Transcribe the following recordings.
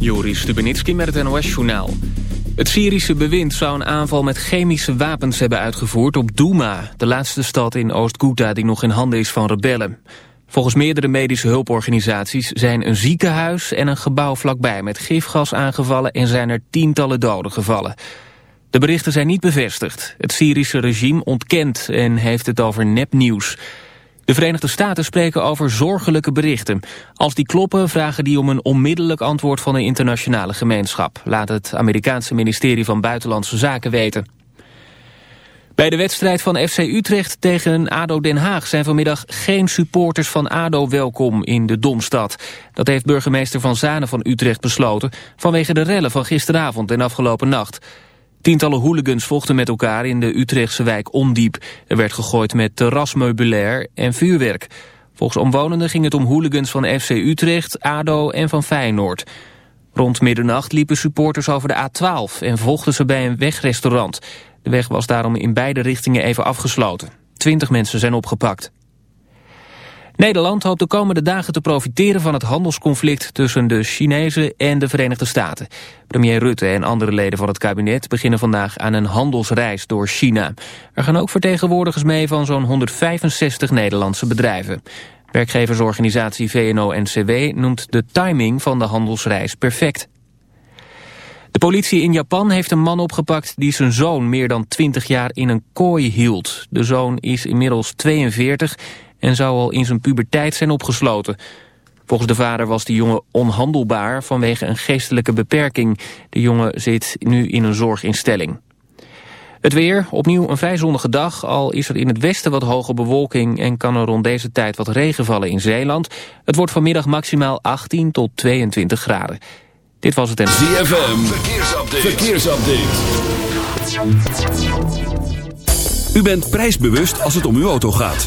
Joris Stubenitski met het NOS-journaal. Het Syrische bewind zou een aanval met chemische wapens hebben uitgevoerd op Douma... de laatste stad in Oost-Ghouta die nog in handen is van rebellen. Volgens meerdere medische hulporganisaties zijn een ziekenhuis en een gebouw vlakbij... met gifgas aangevallen en zijn er tientallen doden gevallen. De berichten zijn niet bevestigd. Het Syrische regime ontkent en heeft het over nepnieuws... De Verenigde Staten spreken over zorgelijke berichten. Als die kloppen vragen die om een onmiddellijk antwoord van de internationale gemeenschap, laat het Amerikaanse ministerie van Buitenlandse Zaken weten. Bij de wedstrijd van FC Utrecht tegen ADO Den Haag zijn vanmiddag geen supporters van ADO welkom in de Domstad. Dat heeft burgemeester Van Zanen van Utrecht besloten vanwege de rellen van gisteravond en afgelopen nacht. Tientallen hooligans vochten met elkaar in de Utrechtse wijk Ondiep. Er werd gegooid met terrasmeubilair en vuurwerk. Volgens omwonenden ging het om hooligans van FC Utrecht, ADO en van Feyenoord. Rond middernacht liepen supporters over de A12 en vochten ze bij een wegrestaurant. De weg was daarom in beide richtingen even afgesloten. Twintig mensen zijn opgepakt. Nederland hoopt de komende dagen te profiteren van het handelsconflict tussen de Chinezen en de Verenigde Staten. Premier Rutte en andere leden van het kabinet beginnen vandaag aan een handelsreis door China. Er gaan ook vertegenwoordigers mee van zo'n 165 Nederlandse bedrijven. Werkgeversorganisatie VNO-NCW noemt de timing van de handelsreis perfect. De politie in Japan heeft een man opgepakt die zijn zoon meer dan 20 jaar in een kooi hield. De zoon is inmiddels 42 en zou al in zijn puberteit zijn opgesloten. Volgens de vader was de jongen onhandelbaar vanwege een geestelijke beperking. De jongen zit nu in een zorginstelling. Het weer, opnieuw een vrij zonnige dag, al is er in het westen wat hoge bewolking en kan er rond deze tijd wat regen vallen in Zeeland. Het wordt vanmiddag maximaal 18 tot 22 graden. Dit was het en... ZFM, verkeersupdate. verkeersupdate. U bent prijsbewust als het om uw auto gaat.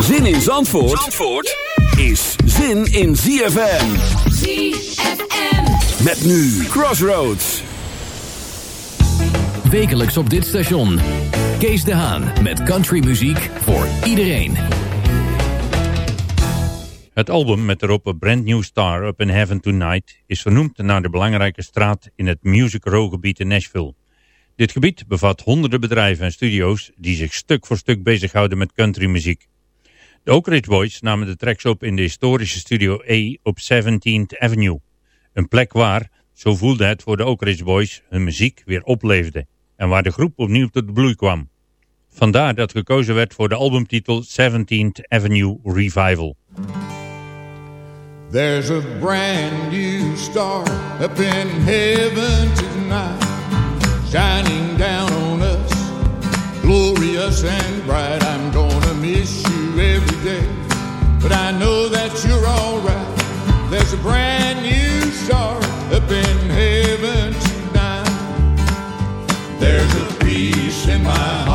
Zin in Zandvoort, Zandvoort is zin in ZFM. ZFM. Met nu Crossroads. Wekelijks op dit station. Kees de Haan met countrymuziek voor iedereen. Het album met erop A Brand New Star Up in Heaven Tonight is vernoemd naar de belangrijke straat in het Music Row gebied in Nashville. Dit gebied bevat honderden bedrijven en studio's die zich stuk voor stuk bezighouden met countrymuziek. De Oak Ridge Boys namen de tracks op in de historische studio A op 17th Avenue. Een plek waar, zo voelde het voor de Oak Ridge Boys, hun muziek weer opleefde en waar de groep opnieuw tot de bloei kwam. Vandaar dat gekozen werd voor de albumtitel 17th Avenue Revival. There's a brand new star up in heaven tonight shining down on us, glorious and bright. I'm gonna miss you every day, but I know that you're alright. There's a brand new star up in heaven tonight. There's a peace in my heart,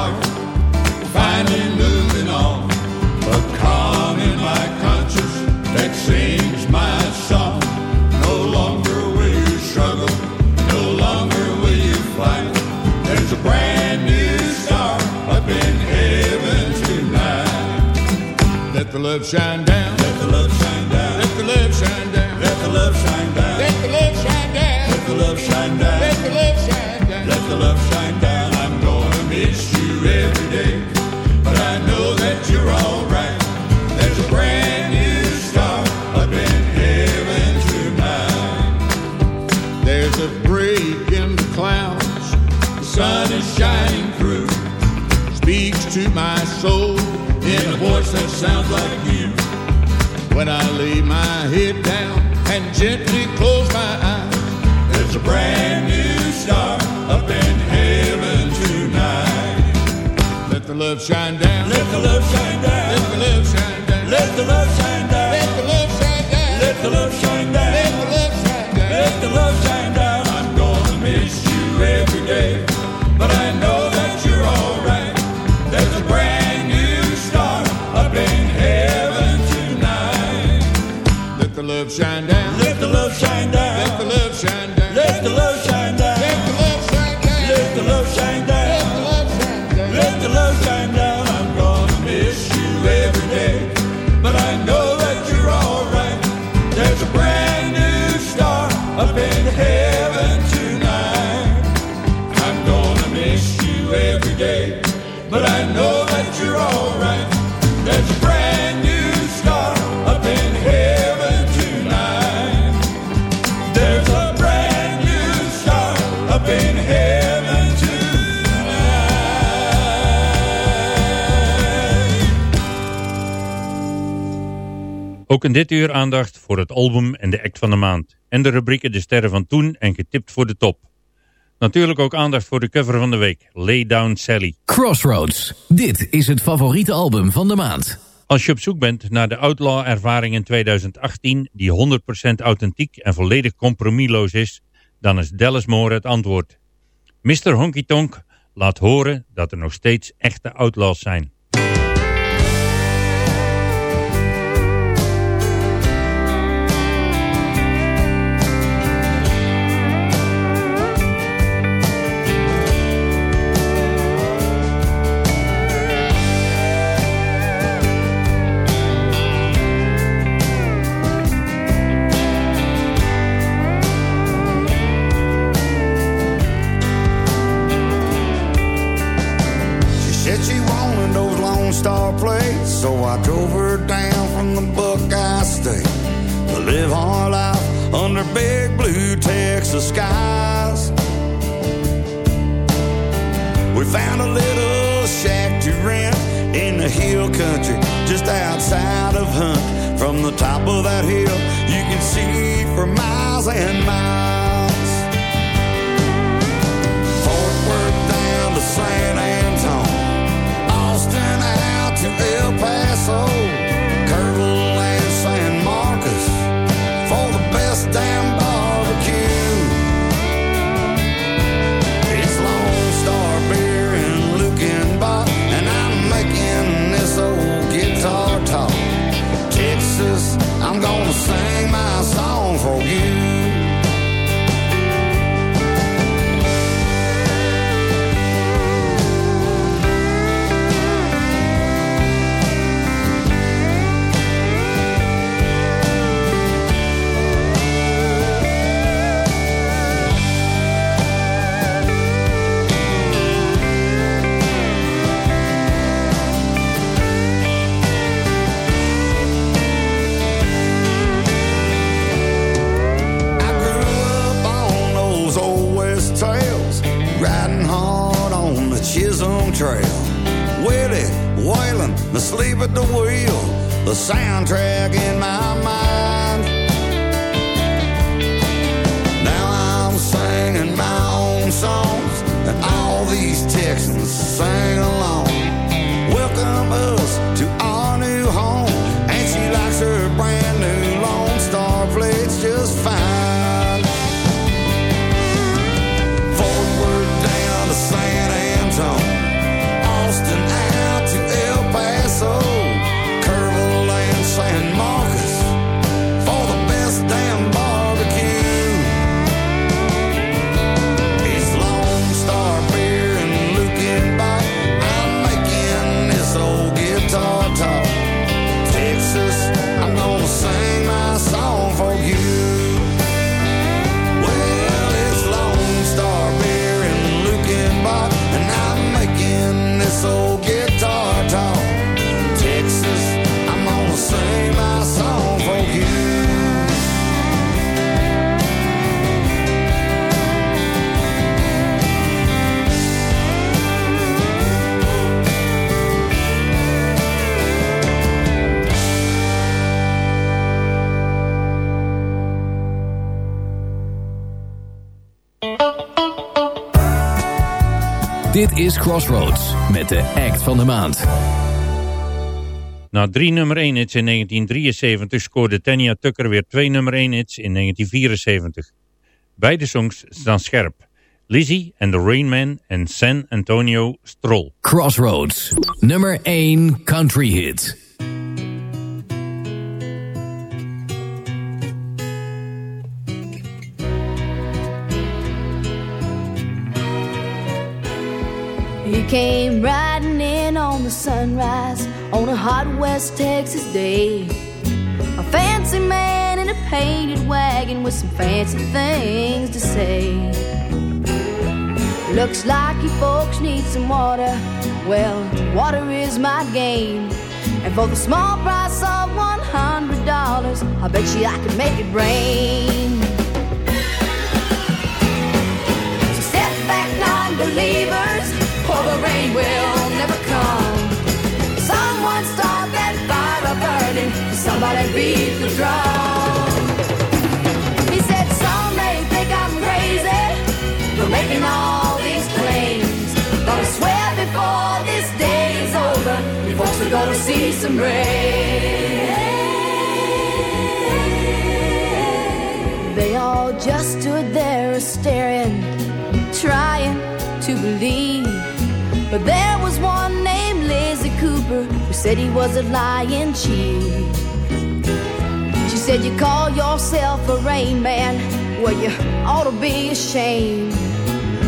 circle of Shandon. when I lay my head down and gently close my eyes. It's a brand new start up in heaven tonight. Let the love shine down. Let the love shine. sunshine down. Ook in dit uur aandacht voor het album en de act van de maand. En de rubrieken De Sterren van Toen en Getipt voor de Top. Natuurlijk ook aandacht voor de cover van de week, Lay Down Sally. Crossroads. Dit is het favoriete album van de maand. Als je op zoek bent naar de Outlaw-ervaring in 2018... die 100% authentiek en volledig compromisloos is... dan is Dallas Moore het antwoord. Mr. Honky Tonk laat horen dat er nog steeds echte outlaws zijn. Hill country just outside of Hunt. From the top of that hill, you can see for miles and miles. Fort Worth down to San Waylon, the sleep at the wheel, the soundtrack in my mind. Now I'm singing my own songs, and all these Texans sing along. Welcome us to is Crossroads met de act van de maand. Na drie nummer 1 hits in 1973 scoorde Tanya Tucker weer twee nummer 1 hits in 1974. Beide songs staan scherp. Lizzie and the Rain Man en San Antonio Stroll. Crossroads, nummer 1 country hit. He came riding in on the sunrise on a hot West Texas day. A fancy man in a painted wagon with some fancy things to say. Looks like you folks need some water. Well, water is my game. And for the small price of $100, I bet you I could make it rain. So step back, non gonna see some rain. They all just stood there staring, trying to believe. But there was one named Lizzie Cooper who said he was a lying cheat. She said, You call yourself a rain man? Well, you ought to be ashamed.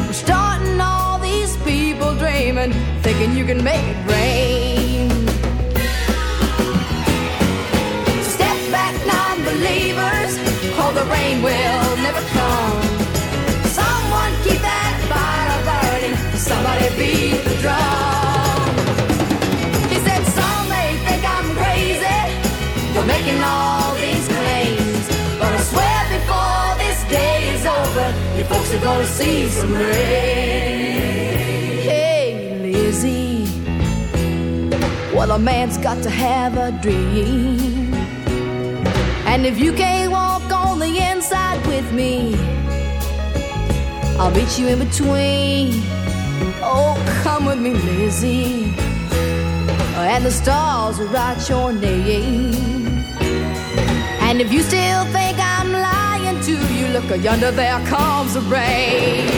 We're starting all these people dreaming, thinking you can make it rain. Believers, or the rain will never come. Someone keep that fire burning, somebody beat the drum. He said, Some may think I'm crazy for making all these claims. But I swear before this day is over, you folks are gonna see some rain. Hey, Lizzie. Well, a man's got to have a dream. And if you can't walk on the inside with me, I'll meet you in between. Oh, come with me, Lizzie. And the stars will write your name. And if you still think I'm lying to you, look yonder, there comes the rain.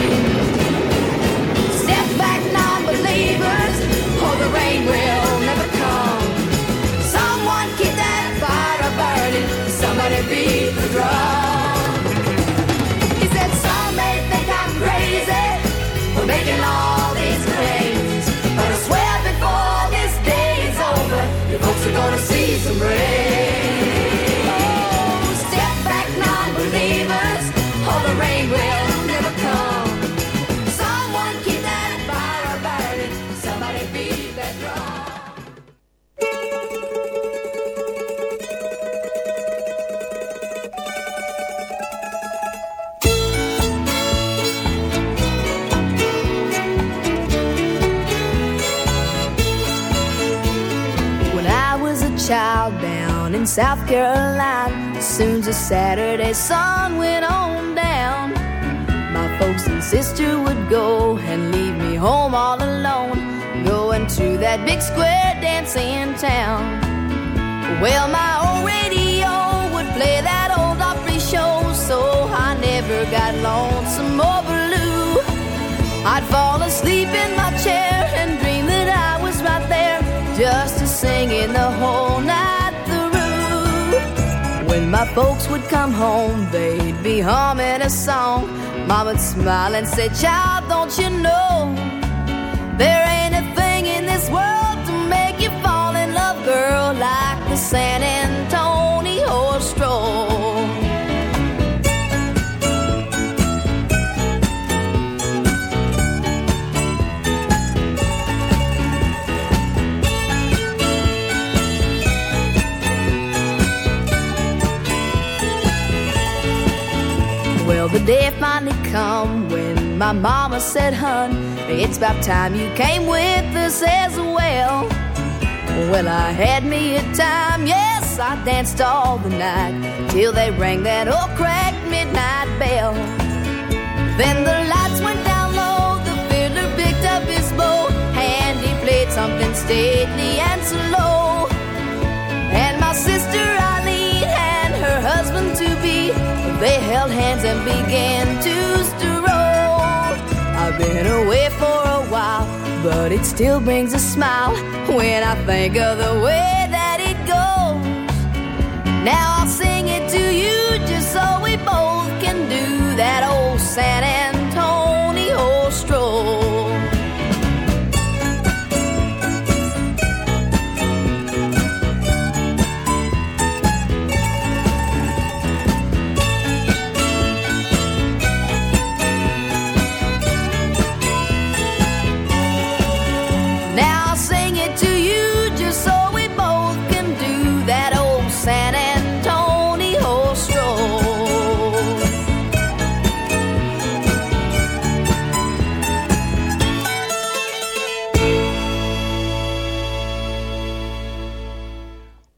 Step back, non-believers, or the rain will Beat the drum. South Carolina, as soon as Saturday sun went on down, my folks and sister would go and leave me home all alone, going to that big square dance in town. Well, my old radio would play that old Opry show, so I never got lonesome or blue. I'd fall asleep in my chair and dream that I was right there, just a singing the whole night my folks would come home, they'd be humming a song. Mama'd smile and say, Child, don't you know there ain't a thing in this world to make you fall in love, girl, like the San come when my mama said, "Hun, it's about time you came with us as well." Well, I had me a time, yes, I danced all the night till they rang that old cracked midnight bell. Then the lights went down low, the fiddler picked up his bow, and he played something stately and slow. And my sister Eileen and her husband they held hands and began to stroll. I've been away for a while, but it still brings a smile when I think of the way that it goes. Now I'll sing it to you just so we both can do that old San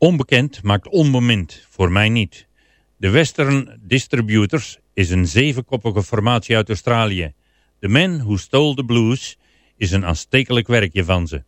Onbekend maakt onbemind, voor mij niet. De Western Distributors is een zevenkoppige formatie uit Australië. The Man Who Stole the Blues is een aanstekelijk werkje van ze.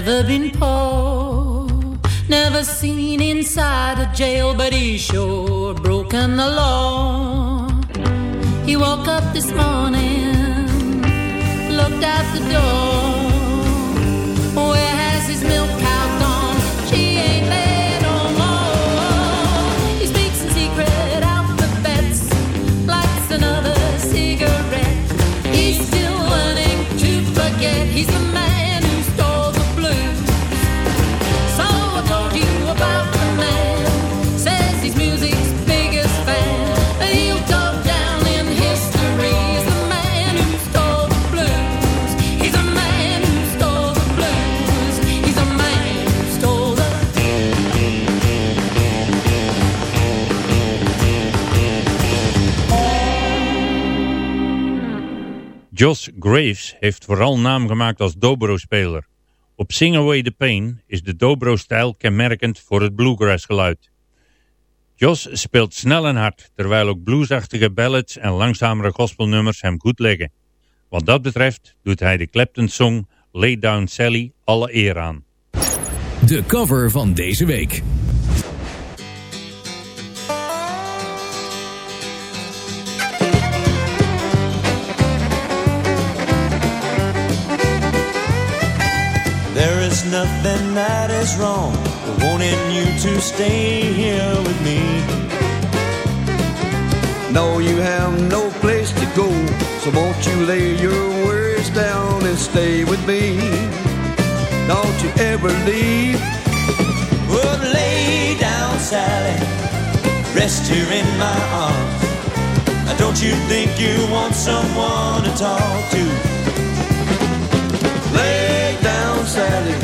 Never been poor. Never seen inside a jail, but he sure broken the law. He woke up this morning, looked out the door. Where has his milk cow gone? She ain't there no more. He speaks in secret alphabets, lights another cigarette. He's still learning to forget. He's Graves heeft vooral naam gemaakt als dobro-speler. Op Sing Away the Pain is de dobro-stijl kenmerkend voor het bluegrass geluid. Josh speelt snel en hard, terwijl ook bluesachtige ballads en langzamere gospelnummers hem goed liggen. Wat dat betreft doet hij de Clapton-song Lay Down Sally alle eer aan. De cover van deze week. There is nothing that is wrong with wanting you to stay here with me. No, you have no place to go, so won't you lay your worries down and stay with me? Don't you ever leave. Well, lay down, Sally, rest here in my arms. Don't you think you want someone to talk to? Sally,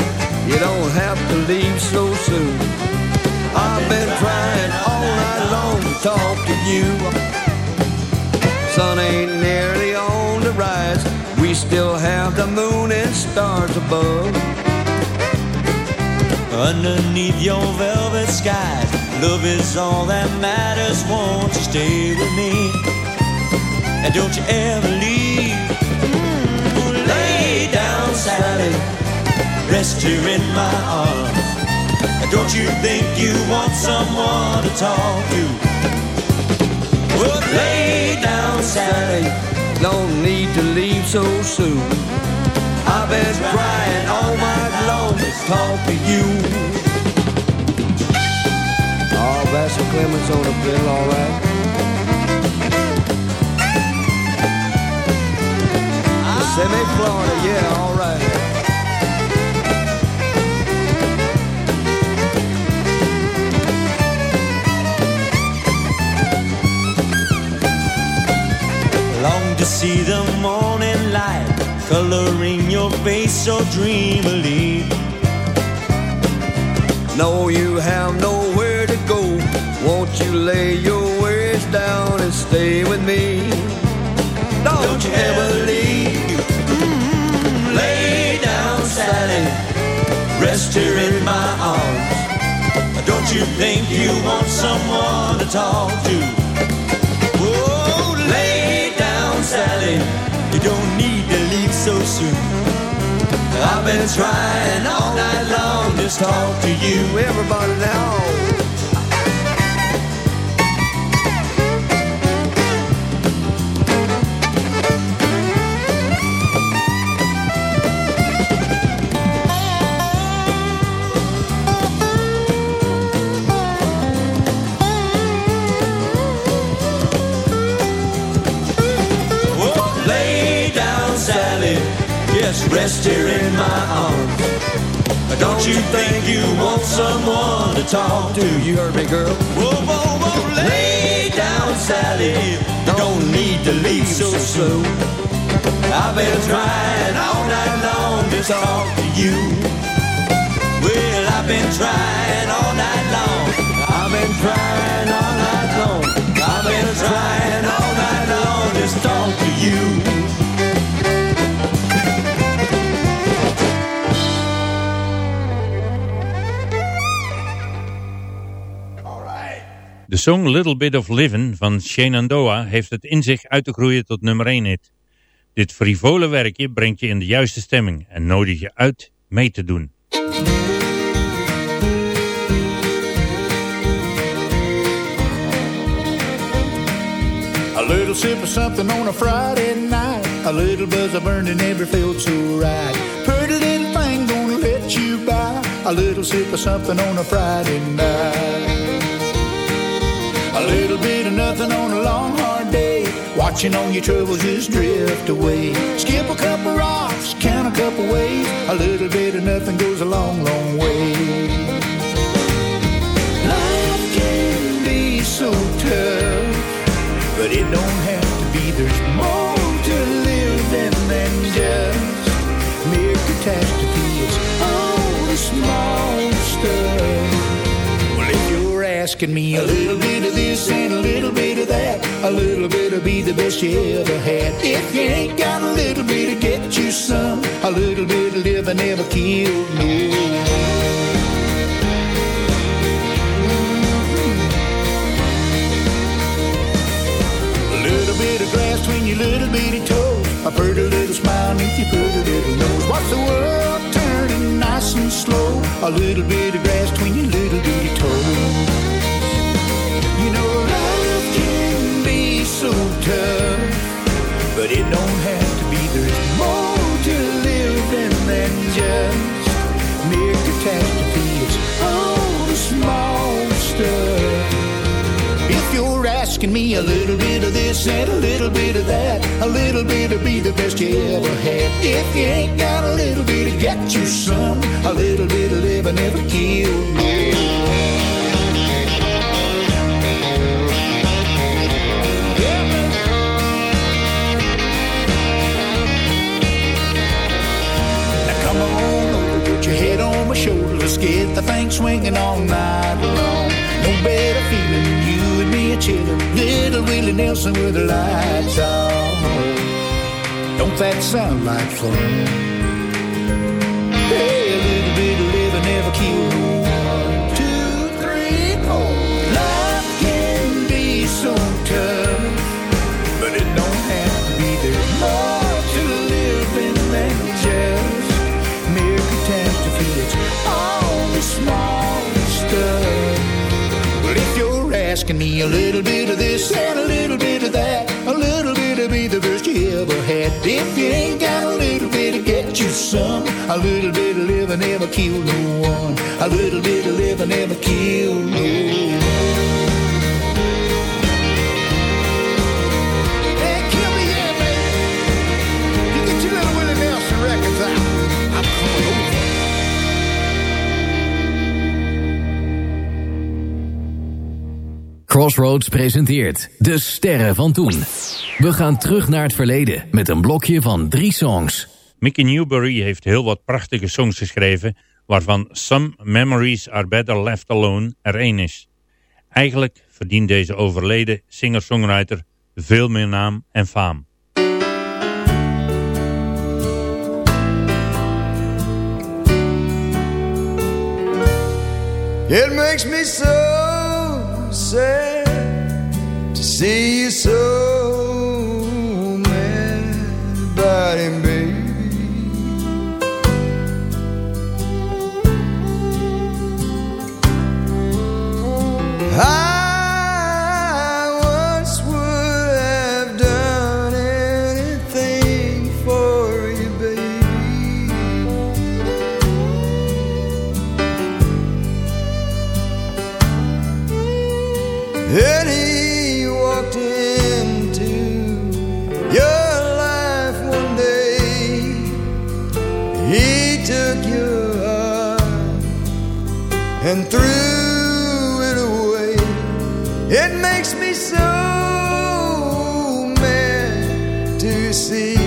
you don't have to leave so soon. I've been trying all night long to talk to you. Sun ain't nearly on the rise. We still have the moon and stars above. Underneath your velvet skies, love is all that matters. Won't you stay with me? and don't you ever leave. Ooh, lay down, Sally, rest here in my arms. And don't you think you want someone to talk to? Well, lay down, Sally, no need to leave so soon. I've been crying all night long to talk to you. Oh, Vassar Clements on the bill, all right. Semi Florida, yeah, all right. To see the morning light coloring your face so dreamily. No, you have nowhere to go. Won't you lay your worries down and stay with me? Don't, Don't you ever leave. Mm, lay down, Sally. Rest here in my arms. Don't you think you want someone to talk to? Down, You don't need to leave so soon. I've been trying all night long to talk to you. Everybody now. Just rest here in my arms. Don't you think you want someone to talk to? You heard me, girl. Whoa, whoa, whoa, lay down, Sally. Don't need to leave so soon. I've been trying all night long to talk to you. Well, I've been trying all night long. I've been trying all night long. I've been trying all night long to talk to you. Song Little Bit of Livin' van Shenandoah heeft het in zich uit te groeien tot nummer 1 hit. Dit frivole werkje brengt je in de juiste stemming en nodigt je uit mee te doen. A little sip of something on a Friday night. A little buzz of burning never felt so right. Pretty little thing gonna let you by. A little sip of something on a Friday night. A little bit of nothing on a long hard day. Watching all your troubles just drift away. Skip a couple rocks, count a couple waves. A little bit of nothing goes a long, long way. Life can be so tough, but it don't have to be. There's more to live than, than just mere catastrophe. It's all the small stuff. Asking me a little bit of this and a little bit of that, a little bit of be the best you ever had. If you ain't got a little bit to get you some, a little bit of living never killed me. A little bit of grass between your little bitty toes. A pretty little smile beneath your pretty little nose. Watch the world turning nice and slow. A little bit of grass between your little bitty toes. But it don't have to be. There's more to live than, just mere catastrophe. It's all oh, the small stuff. If you're asking me a little bit of this and a little bit of that, a little bit of be the best you ever had. If you ain't got a little bit of get you some, a little bit of living never killed me. Get the thing swinging all night long. No better feeling than you and me a chillin'. Little Willie Nelson with the lights on. Don't that sound like fun? Hey, a little bit of living never killed a little bit of this and a little bit of that. A little bit of me the best you ever had. If you ain't got a little bit get you some. A little bit of living never kill no one. A little bit of living never kill no one. Crossroads presenteert De Sterren van Toen. We gaan terug naar het verleden met een blokje van drie songs. Mickey Newbury heeft heel wat prachtige songs geschreven, waarvan Some Memories Are Better Left Alone er één is. Eigenlijk verdient deze overleden singer-songwriter veel meer naam en faam. It makes me so sad to see you so and threw it away. It makes me so mad to see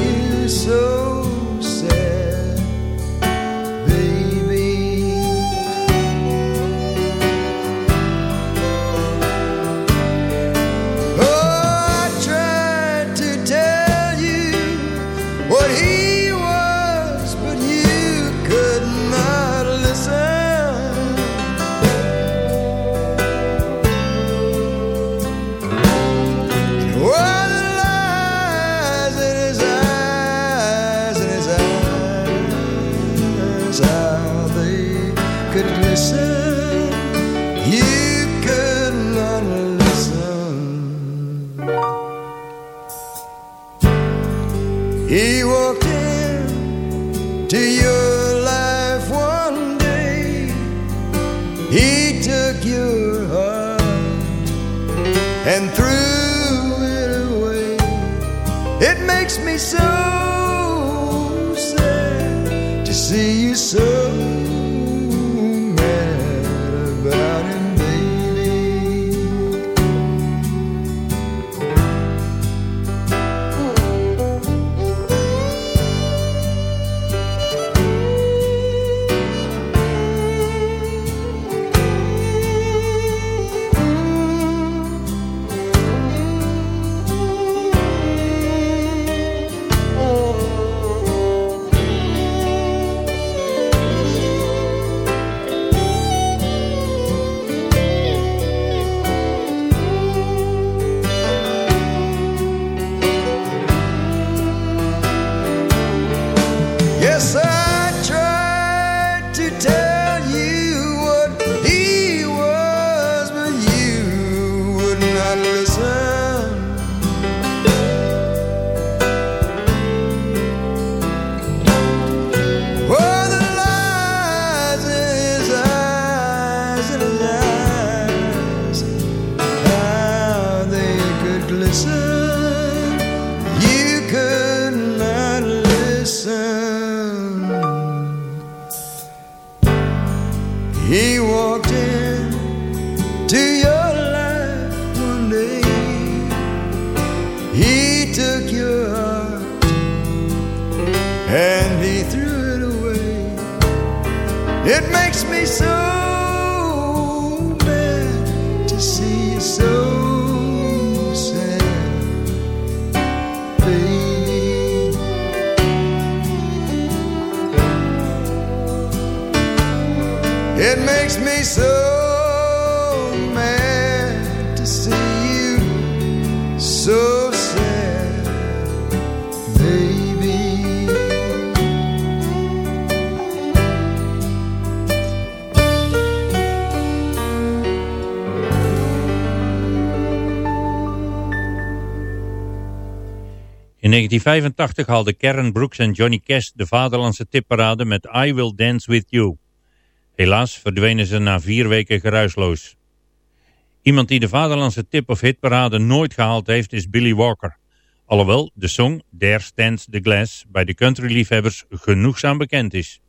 1985 haalden Karen Brooks en Johnny Cash de vaderlandse tipparade met I Will Dance With You. Helaas verdwenen ze na vier weken geruisloos. Iemand die de vaderlandse tip of hitparade nooit gehaald heeft is Billy Walker. Alhoewel de song There Stands the Glass bij de countryliefhebbers genoegzaam bekend is.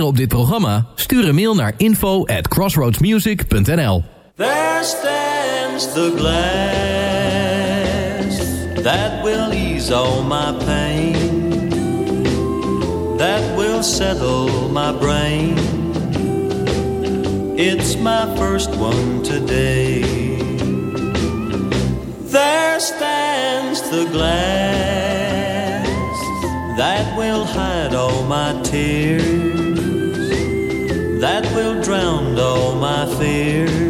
Reageren op dit programma? Stuur een mail naar info at crossroadsmusic.nl There stands the glass that will ease all my pain, that will settle my brain. It's my first one today. There stands the glass that will hide all my tears, that will drown all my fears.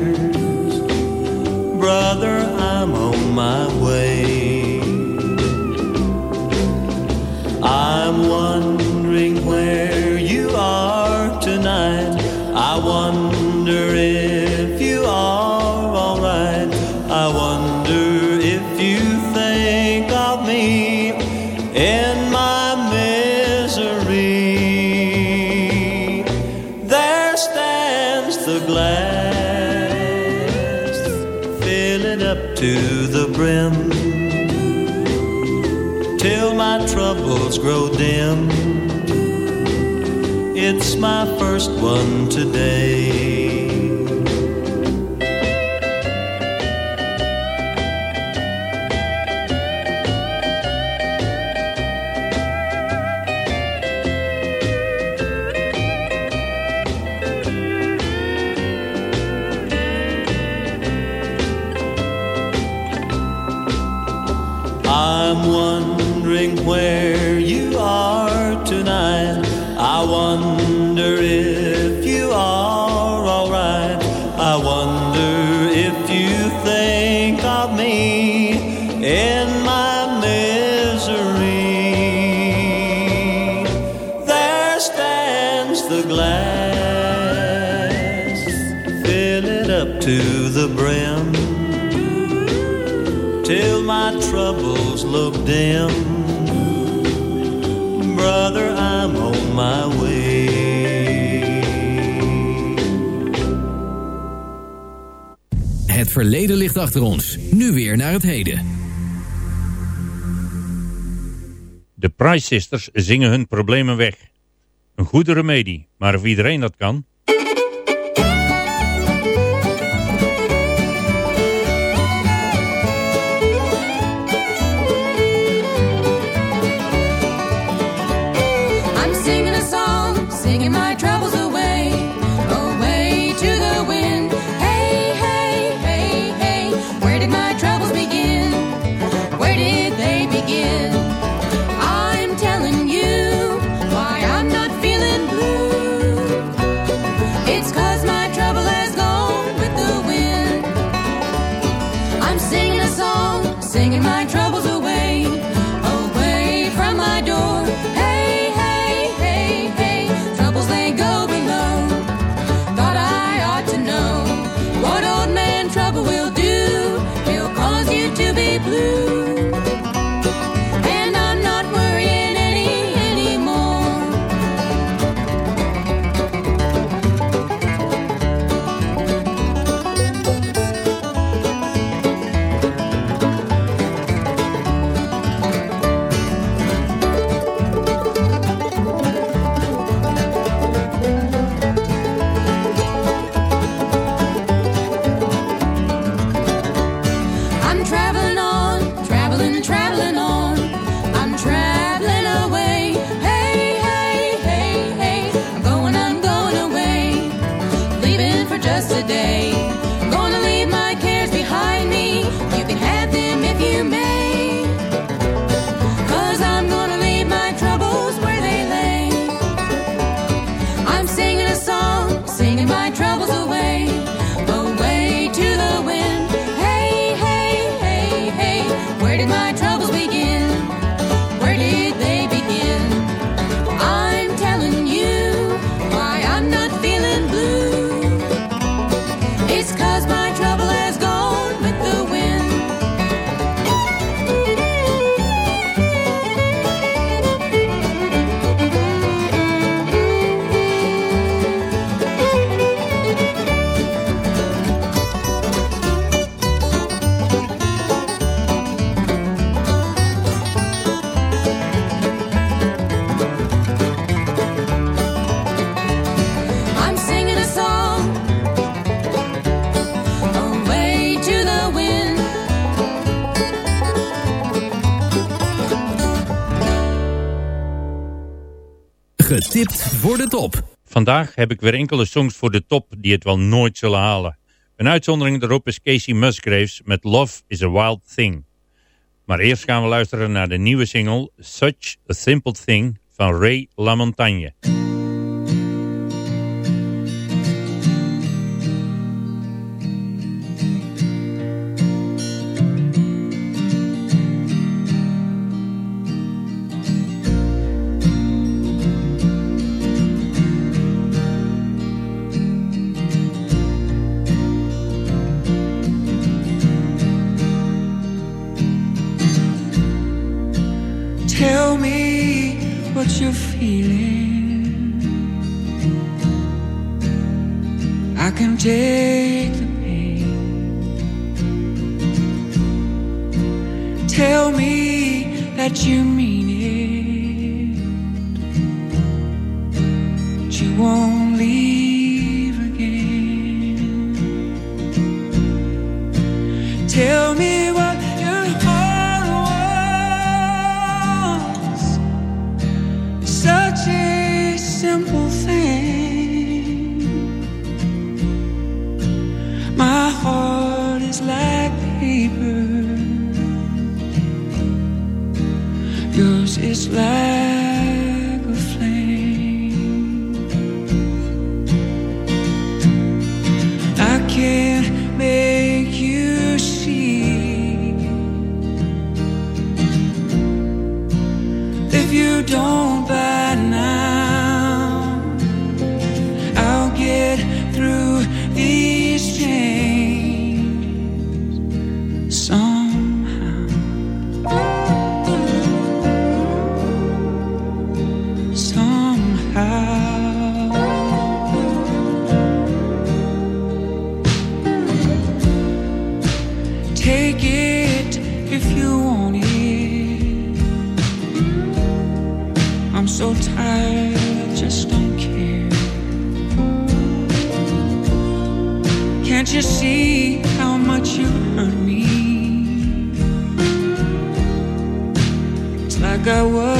troubles grow dim. It's my first one today. wondering where Het verleden ligt achter ons. Nu weer naar het heden. De Price Sisters zingen hun problemen weg. Een goede remedie, maar of iedereen dat kan... Voor de top. Vandaag heb ik weer enkele songs voor de top die het wel nooit zullen halen. Een uitzondering daarop is Casey Musgraves met Love is a Wild Thing. Maar eerst gaan we luisteren naar de nieuwe single Such a Simple Thing van Ray LaMontagne. so tired, I just don't care. Can't you see how much you hurt me? It's like I was.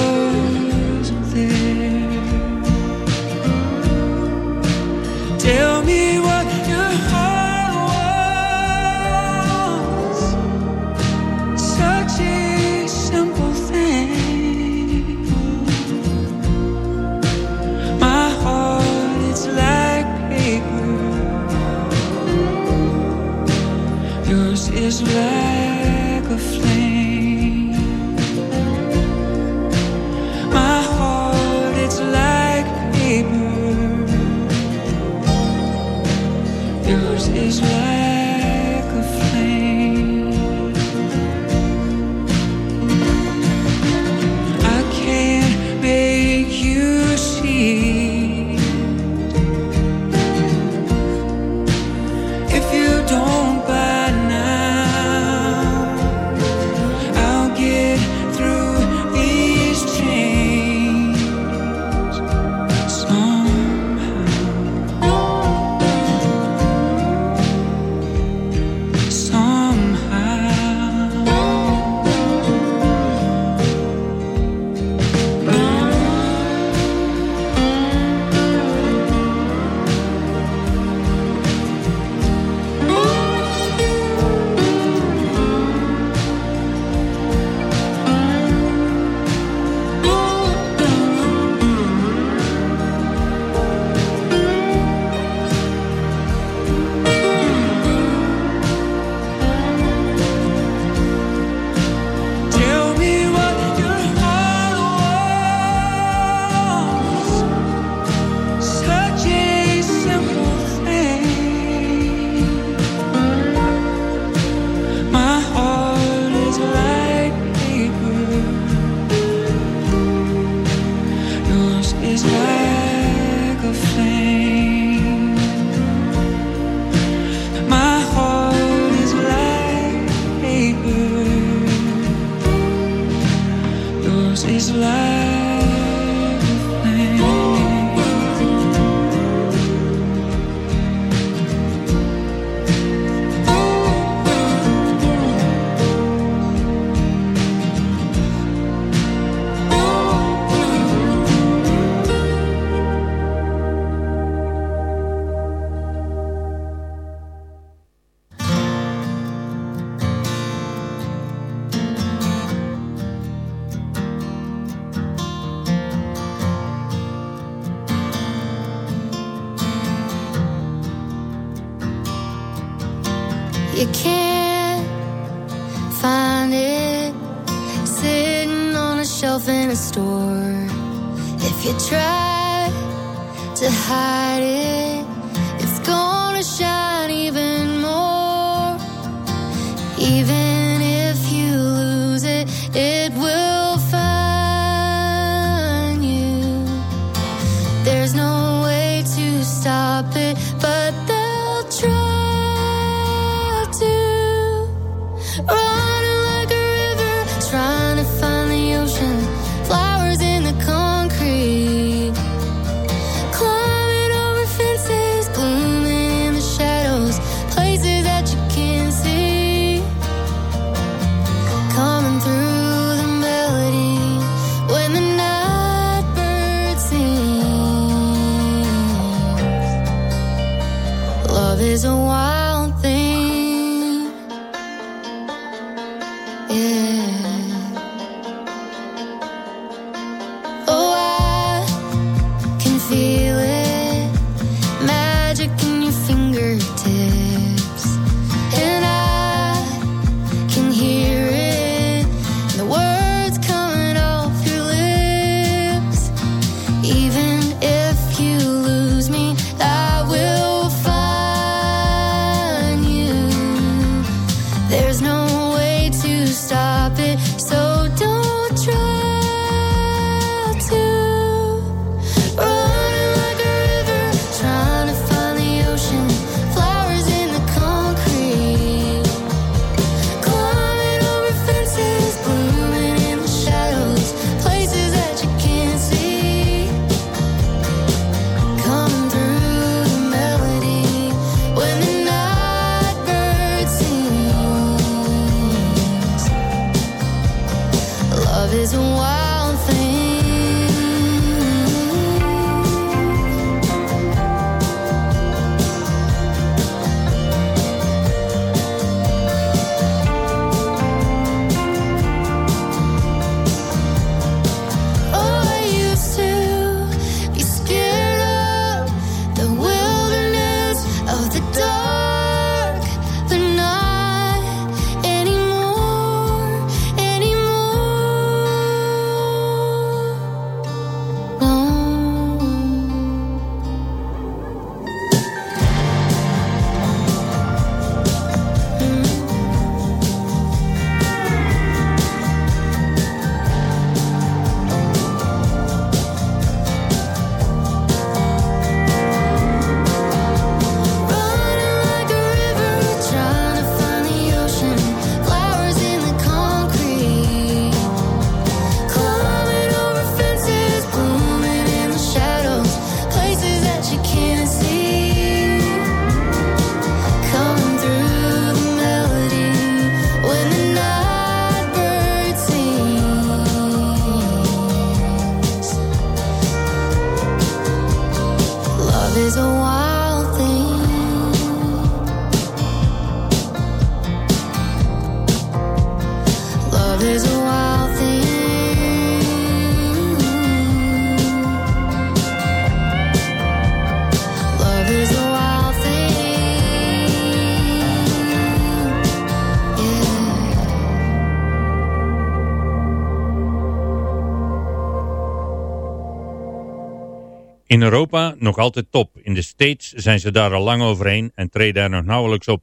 In Europa nog altijd top. In de States zijn ze daar al lang overheen en treden er nog nauwelijks op.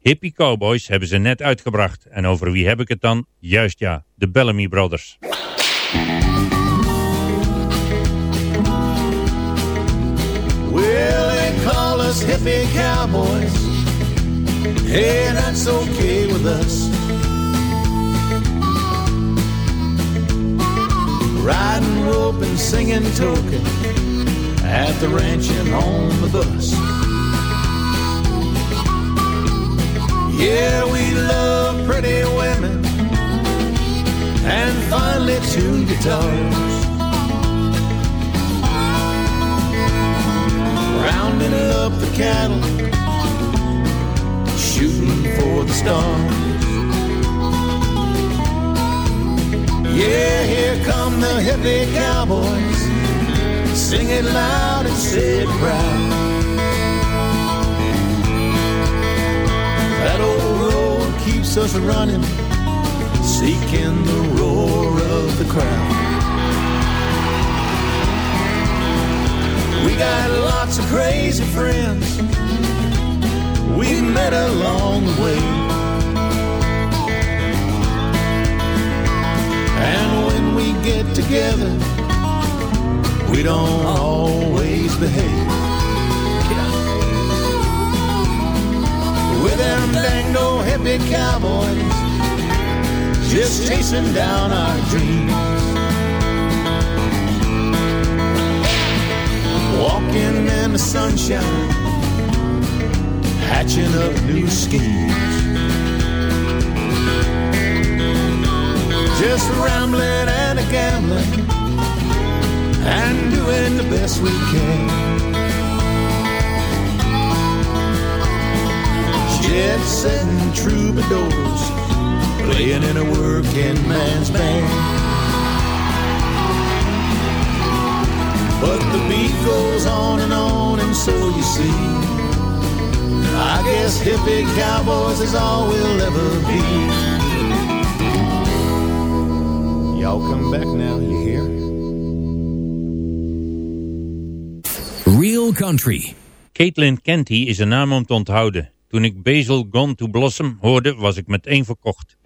Hippie Cowboys hebben ze net uitgebracht. En over wie heb ik het dan? Juist ja, de Bellamy Brothers. Well, they call us hippie cowboys. Hey, that's okay with us. Riding rope and singing token at the ranch and on the bus. Yeah, we love pretty women and finely tuned guitars. rounding up the cattle, shooting for the stars. Yeah, here come the hippie cowboys, sing it loud and say it proud. That old road keeps us running, seeking the roar of the crowd. We got lots of crazy friends we met along the way. And when we get together, we don't always behave. With them dang old hippie cowboys, just chasing down our dreams. Walking in the sunshine, hatching up new schemes. Just rambling and a gambling, and doing the best we can. Jet setting troubadours, playing in a working man's band. But the beat goes on and on, and so you see. I guess hippie cowboys is all we'll ever be. Y'all come back now, you hear? Country. Caitlin Kenty is een naam om te onthouden. Toen ik Basil Gone to Blossom hoorde, was ik meteen verkocht.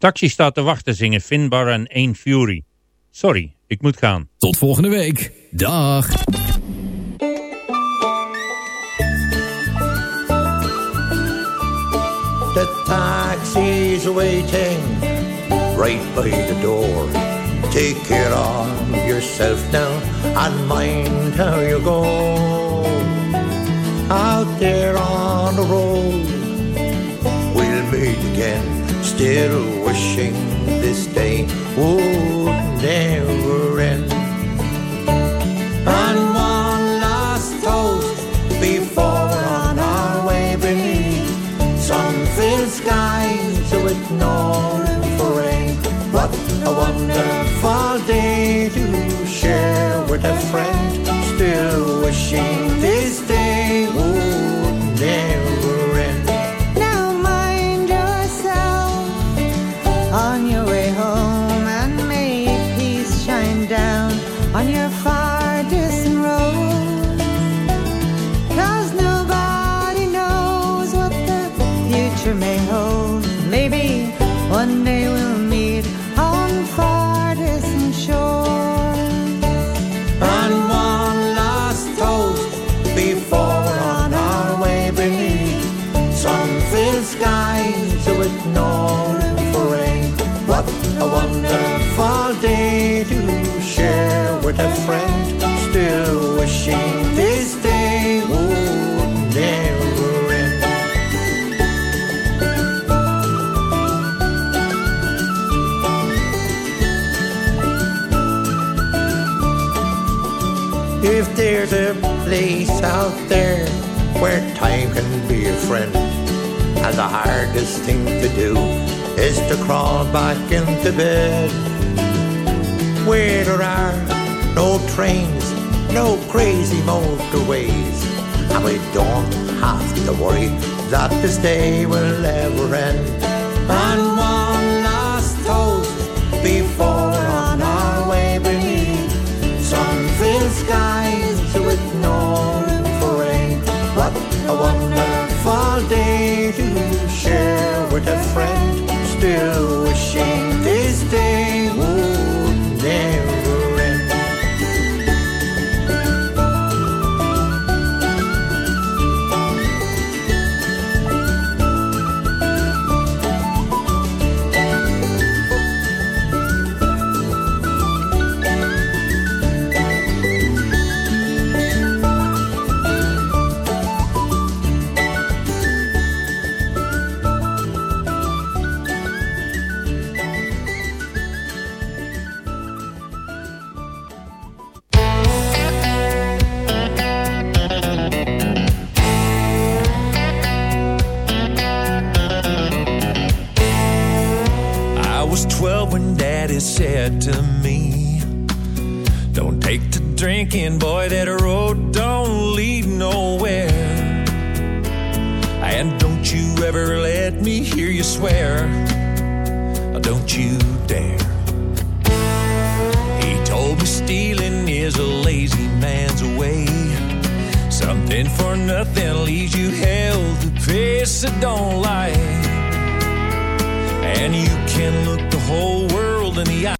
Taxi staat te wachten, zingen Finbar en Ain Fury. Sorry, ik moet gaan. Tot volgende week. Dag. The taxi's waiting right by the door. Take care of yourself now and mind how you go. Out there on the road, we'll meet again. Still wishing this day would never end. And one last toast before on our way beneath sun-filled skies with no for rain. What a wonderful day to share with a friend. Still wishing this a friend. Still wishing this day would never end. If there's a place out there where time can be a friend, and the hardest thing to do is to crawl back into bed, where are no trains, no crazy motorways, and we don't have to worry that this day will ever end. And one last toast before on our way beneath sun-filled skies with no rain. What a wonderful day to share with a friend. Still said to me, Don't take to drinking, boy, that road don't lead nowhere. And don't you ever let me hear you swear, don't you dare. He told me stealing is a lazy man's way. Something for nothing leaves you hell to pay, so don't lie. And you can look the whole world in the eye.